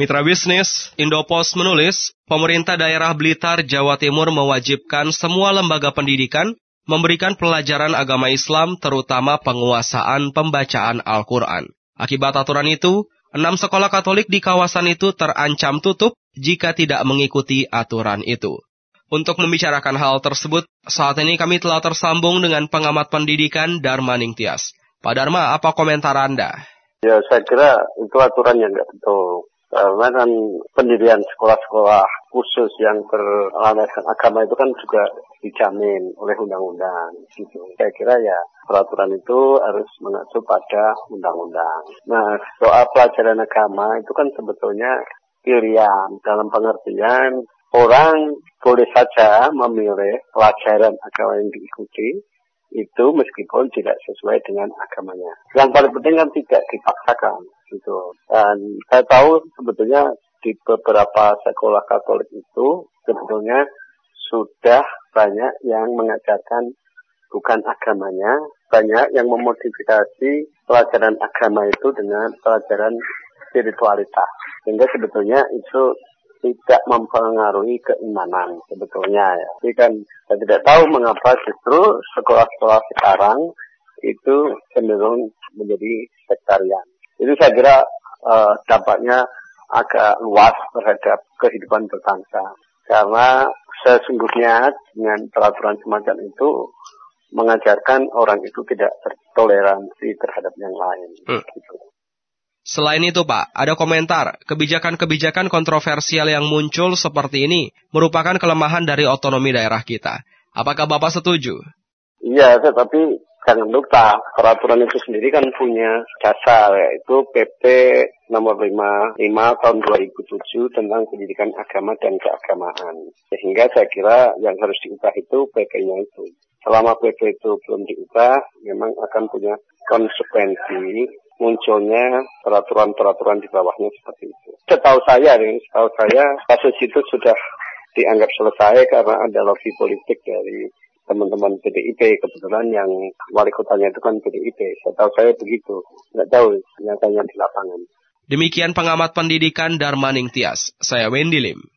Mitra bisnis, Indopos menulis, pemerintah daerah Blitar, Jawa Timur mewajibkan semua lembaga pendidikan memberikan pelajaran agama Islam terutama penguasaan pembacaan Al-Quran. Akibat aturan itu, enam sekolah Katolik di kawasan itu terancam tutup jika tidak mengikuti aturan itu. Untuk membicarakan hal tersebut, saat ini kami telah tersambung dengan pengamat pendidikan Darmaning Tias. Pak Dharma, apa komentar Anda? Ya, saya kira itu aturan yang nggak betul karena kan pendirian sekolah-sekolah khusus yang berlandaskan agama itu kan juga dijamin oleh undang-undang gitu. Saya kira ya peraturan itu harus mengacu pada undang-undang. Nah, soal pelajaran agama itu kan sebetulnya pilihan dalam pengertian orang boleh saja memilih pelajaran agama yang diikuti itu meskipun tidak sesuai dengan agamanya. Yang paling penting kan tidak dipaksakan. Dan saya tahu sebetulnya di beberapa sekolah Katolik itu sebetulnya sudah banyak yang mengajarkan bukan agamanya, banyak yang memodifikasi pelajaran agama itu dengan pelajaran spiritualitas. Sehingga sebetulnya itu tidak mempengaruhi keimanan sebetulnya ya. Tapi kan saya tidak tahu mengapa justru sekolah-sekolah sekarang itu cenderung menjadi sektarian. Itu saya kira uh, dampaknya agak luas terhadap kehidupan berbangsa. Karena sesungguhnya dengan peraturan semacam itu mengajarkan orang itu tidak bertoleransi terhadap yang lain. Hmm. Gitu. Selain itu Pak, ada komentar, kebijakan-kebijakan kontroversial yang muncul seperti ini merupakan kelemahan dari otonomi daerah kita. Apakah Bapak setuju? Iya, tetapi jangan lupa peraturan itu sendiri kan punya dasar yaitu PP nomor 55 tahun 2007 tentang pendidikan agama dan keagamaan. Sehingga saya kira yang harus diubah itu PP-nya itu. Selama PP itu belum diubah, memang akan punya konsekuensi munculnya peraturan-peraturan di bawahnya seperti itu. Setahu saya nih, setahu saya kasus itu sudah dianggap selesai karena ada lobby politik dari teman-teman PDIP kebetulan yang wali kotanya itu kan PDIP. Setahu saya begitu. Nggak tahu nyatanya di lapangan. Demikian pengamat pendidikan Darmaning Tias. Saya Wendy Lim.